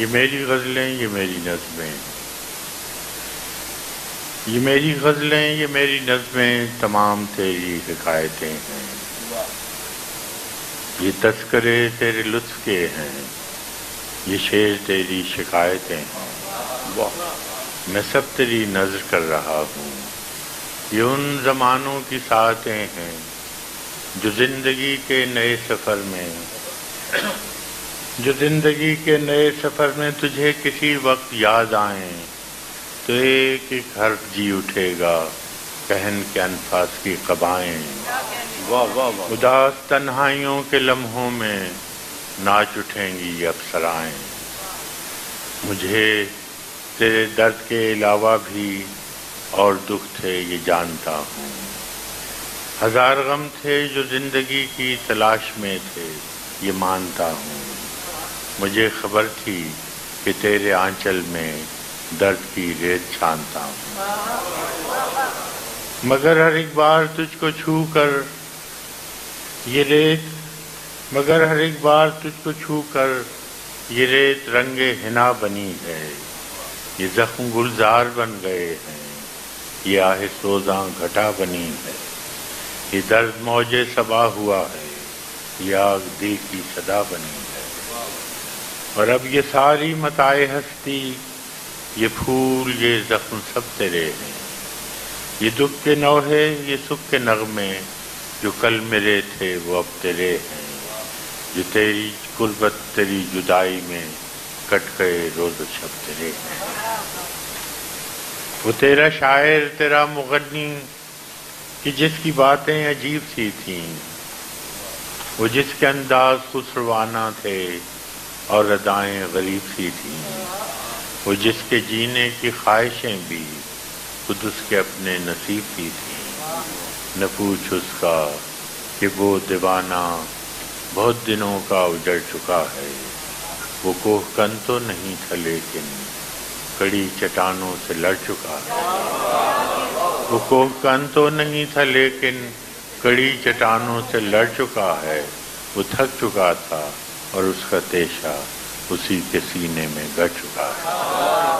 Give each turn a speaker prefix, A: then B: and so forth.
A: یہ میری غزلیں، یہ میری نظمیں۔ یہ میری غزلیں، یہ میری نظمیں، تمام تیری حکایتیں ہیں۔ یہ تذکرے تیرے لطف کے ہیں۔ یہ شعر تیری شکایتیں ہیں۔ میں سب تیری نظر کر رہا ہوں۔ یہ ان زمانوں کی ساتیں ہیں جو زندگی کے نئے سفر میں جو زندگی کے نئے سفر میں تجھے کسی وقت یاد آئیں تو ایک ایک حرف جی اٹھے گا کہن کے انفاس کی قبائیں۔ اداس تنہائیوں کے لمحوں میں ناچ اٹھیں گی افسرائیں۔ مجھے تیرے درد کے علاوہ بھی اور دکھ تھے یہ جانتا ہوں۔ ہزار غم تھے جو زندگی کی تلاش میں تھے یہ مانتا ہوں۔ مجھے خبر تھی کہ تیرے آنچل میں درد کی ریت چھانتا ہوں۔ مگر ہر ایک بار تجھ کو چھو کر یہ ریت، مگر ہر ایک بار تجھ کو چھو کر یہ ریت رنگ ہنا بنی ہے۔ یہ زخم گلزار بن گئے ہیں، یہ آہ سوزاں گھٹا بنی ہے۔ یہ درد موجے سبا ہوا ہے، یہ آگ دی کی صدا بنی ہے۔ اور اب یہ ساری متائے ہستی، یہ پھول، یہ زخم سب تیرے ہیں۔ یہ دکھ کے نوحے، یہ سکھ کے نغمے، جو کل میرے تھے وہ اب تیرے ہیں۔ جو تیری قربت، تیری جدائی میں کٹ گئے روز و شب تیرے ہیں۔ وہ تیرا شاعر، تیرا مغنی، کہ جس کی باتیں عجیب سی تھیں۔ وہ جس کے انداز خسروانہ تھے اور ردائیں غریب سی تھیں۔ وہ جس کے جینے کی خواہشیں بھی خود اس کے اپنے نصیب کی تھیں۔ نہ پوچھ اس کا کہ وہ دیوانہ بہت دنوں کا اجڑ چکا ہے۔ وہ کوہ کن تو نہیں تھا لیکن کڑی چٹانوں سے لڑ چکا ہے۔ وہ کوہ کن تو نہیں تھا لیکن کڑی چٹانوں سے لڑ چکا ہے۔ وہ تھک چکا تھا۔ اور اس کا تیشہ اسی کے سینے میں گڑ چکا ہے۔